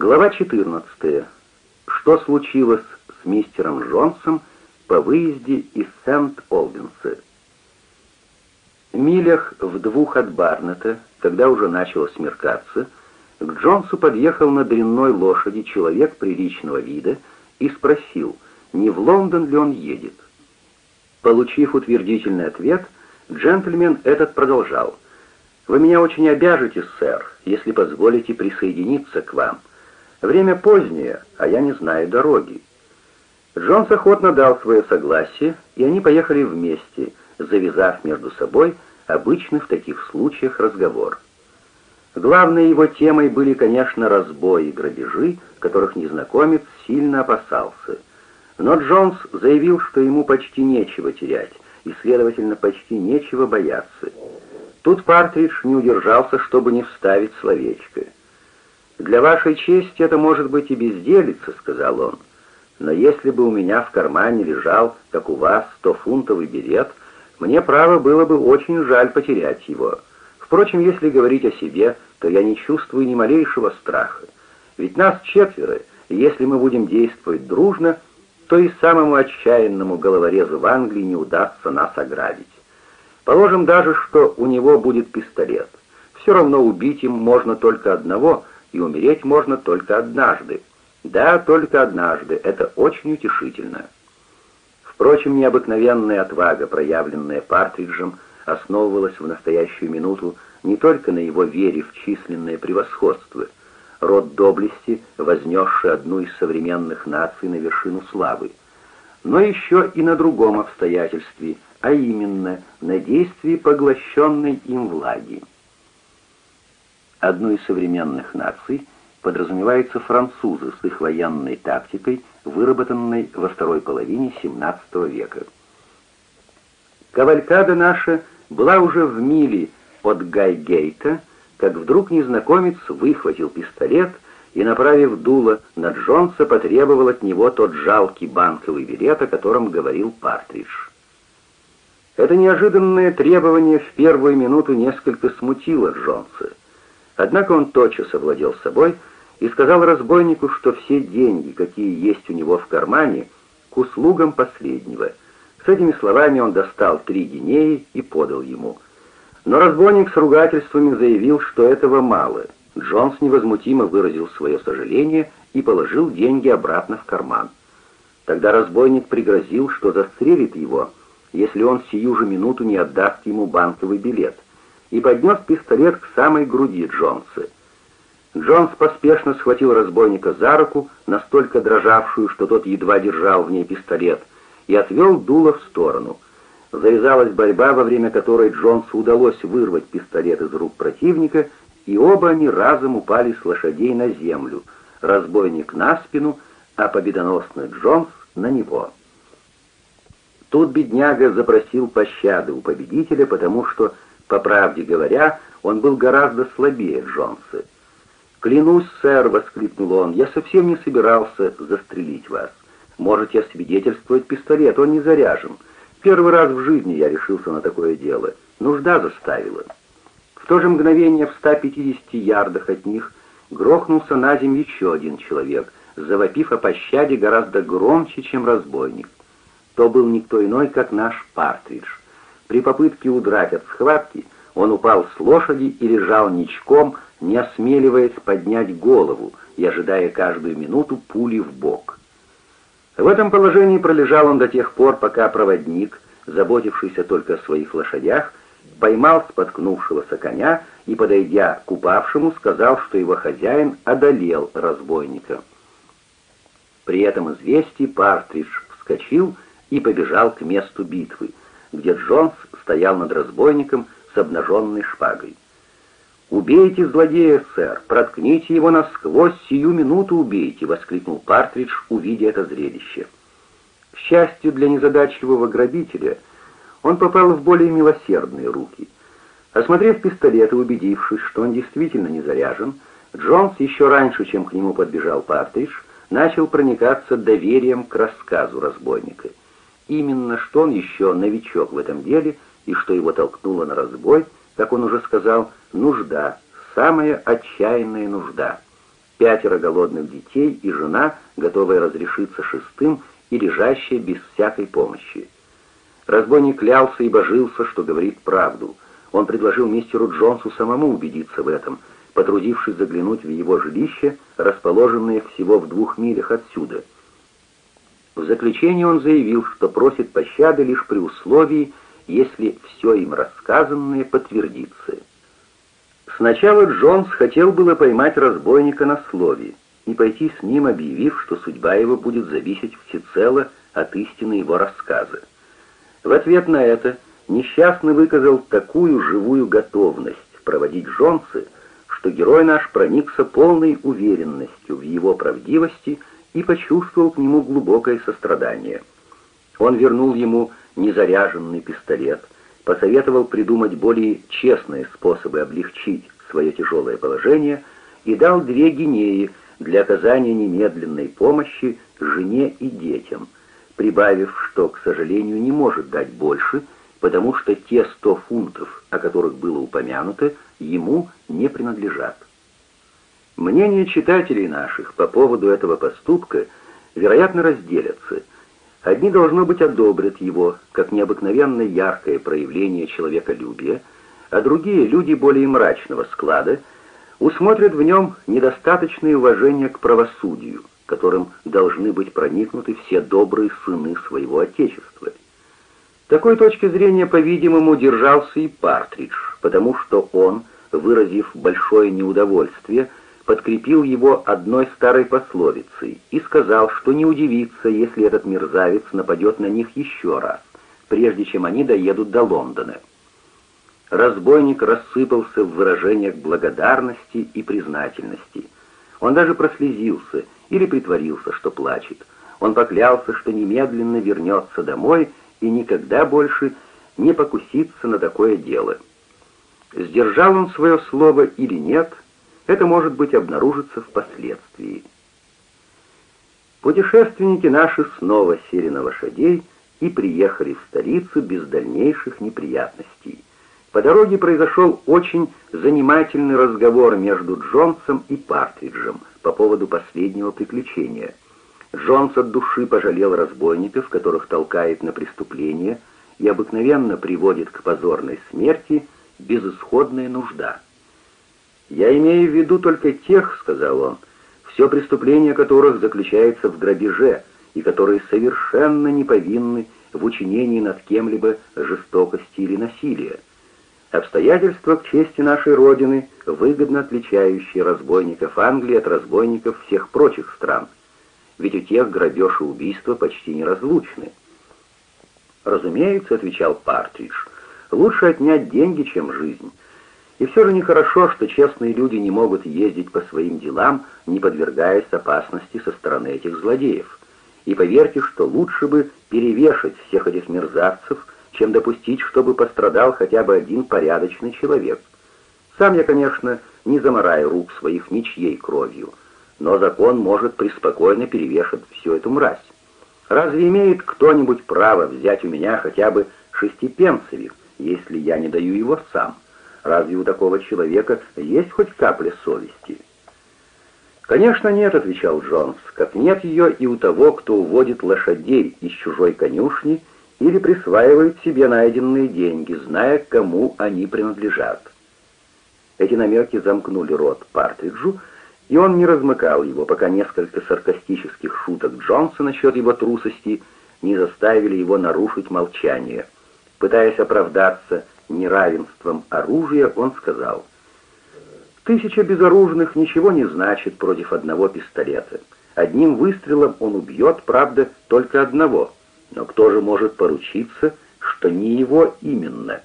Глава 14. Что случилось с мистером Джонсом по выезде из Сент-Олбинса? Милях в двух от Барнета, когда уже начало смеркаться, к Джонсу подъехал на дрянной лошади человек приличного вида и спросил, не в Лондон ли он едет. Получив утвердительный ответ, джентльмен этот продолжал. «Вы меня очень обяжете, сэр, если позволите присоединиться к вам. Время позднее, а я не знаю дороги». Джонс охотно дал свое согласие, и они поехали вместе, завязав между собой обычный в таких случаях разговор. Главной его темой были, конечно, разбои и грабежи, которых незнакомец сильно опасался. Но Джонс заявил, что ему почти нечего терять, и, следовательно, почти нечего бояться. Тут Партридж не удержался, чтобы не вставить словечко. «Для вашей чести это может быть и безделица», — сказал он. «Но если бы у меня в кармане лежал, как у вас, стофунтовый билет, мне, право, было бы очень жаль потерять его. Впрочем, если говорить о себе, то я не чувствую ни малейшего страха. Ведь нас четверо, и если мы будем действовать дружно, то и самому отчаянному головорезу в Англии не удастся нас ограбить. Положим даже, что у него будет пистолет. Все равно убить им можно только одного, и умереть можно только однажды. Да, только однажды. Это очень утешительно. Впрочем, необыкновенная отвага, проявленная Партриджем, основывалась в настоящую минуту не только на его вере в численное превосходство, род доблести, вознесший одну из современных наций на вершину славы, но еще и на другом обстоятельстве, а именно на действии поглощенной им влаги. Одну из современных наций подразумевается французы с их военной тактикой, выработанной во второй половине XVII века. Кавалькада наша была уже в миле от Гайгейта, как вдруг незнакомец выхватил пистолет и, направив дуло на Джонса, потребовал от него тот жалкий банковый билет, о котором говорил Партридж. Это неожиданное требование в первую минуту несколько смутило Джонса. Однако он тотчас овладел собой и сказал разбойнику, что все деньги, какие есть у него в кармане, к услугам последнего. С этими словами он достал три гинеи и подал ему – но разбойник с ругательствами заявил, что этого мало. Джонс невозмутимо выразил свое сожаление и положил деньги обратно в карман. Тогда разбойник пригрозил, что застрелит его, если он сию же минуту не отдаст ему банковый билет, и поднес пистолет к самой груди Джонса. Джонс поспешно схватил разбойника за руку, настолько дрожавшую, что тот едва держал в ней пистолет, и отвел дуло в сторону — Завязалась борьба, во время которой Джонсу удалось вырвать пистолет из рук противника, и оба они разом упали с лошадей на землю, разбойник на спину, а победоносный Джонс на него. Тут бедняга запросил пощады у победителя, потому что, по правде говоря, он был гораздо слабее Джонса. «Клянусь, сэр!» — воскликнул он. «Я совсем не собирался застрелить вас. Можете освидетельствовать пистолет, он не заряжен. Первый раз в жизни я решился на такое дело. Нужда заставила. В то же мгновение в 150 ярдах от них грохнулся на землю еще один человек, завопив о пощаде гораздо громче, чем разбойник. То был никто иной, как наш Партридж. При попытке удрать от схватки он упал с лошади и лежал ничком, не осмеливаясь поднять голову и ожидая каждую минуту пули в бок. В этом положении пролежал он до тех пор, пока проводник, заботившийся только о своих лошадях, поймал споткнувшегося коня и, подойдя к упавшему, сказал, что его хозяин одолел разбойника. При этом известии Партридж вскочил и побежал к месту битвы, где Джонс стоял над разбойником с обнаженной шпагой. «Убейте злодея, сэр! Проткните его насквозь, сию минуту убейте!» — воскликнул Партридж, увидя это зрелище. К счастью для незадачливого грабителя, он попал в более милосердные руки. Осмотрев пистолет и убедившись, что он действительно не заряжен, Джонс еще раньше, чем к нему подбежал Партридж, начал проникаться доверием к рассказу разбойника. Именно что он еще новичок в этом деле и что его толкнуло на разбой — как он уже сказал, нужда, самая отчаянная нужда. пятеро голодных детей и жена, готовая разрешиться шестым и лежащая без всякой помощи. Разбойник клялся и божился, что говорит правду. Он предложил мистеру Джонсу самому убедиться в этом, потрудившись заглянуть в его жилище, расположенное всего в двух милях отсюда. В заключение он заявил, что просит пощады лишь при условии, если все им рассказанное подтвердится. Сначала Джонс хотел было поймать разбойника на слове и пойти с ним, объявив, что судьба его будет зависеть всецело от истины его рассказа. В ответ на это несчастный выказал такую живую готовность проводить Джонса, что герой наш проникся полной уверенностью в его правдивости и почувствовал к нему глубокое сострадание. Он вернул ему незаряженный пистолет, посоветовал придумать более честные способы облегчить свое тяжелое положение и дал две гинеи для оказания немедленной помощи жене и детям, прибавив, что, к сожалению, не может дать больше, потому что те сто фунтов, о которых было упомянуто, ему не принадлежат. Мнения читателей наших по поводу этого поступка, вероятно, разделятся. Одни, должно быть, одобрят его, как необыкновенно яркое проявление человеколюбия, а другие, люди более мрачного склада, усмотрят в нем недостаточное уважение к правосудию, которым должны быть проникнуты все добрые сыны своего Отечества. Такой точки зрения, по-видимому, держался и Партридж, потому что он, выразив большое неудовольствие, подкрепил его одной старой пословицей и сказал, что не удивится, если этот мерзавец нападет на них еще раз, прежде чем они доедут до Лондона. Разбойник рассыпался в выражениях благодарности и признательности. Он даже прослезился или притворился, что плачет. Он поклялся, что немедленно вернется домой и никогда больше не покусится на такое дело. Сдержал он свое слово или нет, это, может быть, обнаружится впоследствии. Путешественники наши снова сели на лошадей и приехали в столицу без дальнейших неприятностей. По дороге произошел очень занимательный разговор между Джонсом и Партриджем по поводу последнего приключения. Джонс от души пожалел разбойников, которых толкает на преступление, и обыкновенно приводит к позорной смерти безысходная нужда. «Я имею в виду только тех, — сказал он, — все преступления которых заключается в грабеже, и которые совершенно не повинны в учинении над кем-либо жестокости или насилия. Обстоятельства к чести нашей Родины, выгодно отличающие разбойников Англии от разбойников всех прочих стран. Ведь у тех грабеж и убийство почти неразлучны. «Разумеется», — отвечал Партридж, — «лучше отнять деньги, чем жизнь. И все же нехорошо, что честные люди не могут ездить по своим делам, не подвергаясь опасности со стороны этих злодеев. И поверьте, что лучше бы перевешать всех этих мерзавцев, чем допустить, чтобы пострадал хотя бы один порядочный человек. Сам я, конечно, не замораю рук своих ничьей кровью, но закон может преспокойно перевешать всю эту мразь. Разве имеет кто-нибудь право взять у меня хотя бы шестипенцевик, если я не даю его сам? Разве у такого человека есть хоть капля совести?» «Конечно нет», — отвечал Джонс, — «как нет ее и у того, кто уводит лошадей из чужой конюшни или присваивает себе найденные деньги, зная, кому они принадлежат. Эти намеки замкнули рот Партриджу, и он не размыкал его, пока несколько саркастических шуток Джонса насчет его трусости не заставили его нарушить молчание. Пытаясь оправдаться неравенством оружия, он сказал, «Тысяча безоружных ничего не значит против одного пистолета. Одним выстрелом он убьет, правда, только одного». Но кто же может поручиться, что не его именно?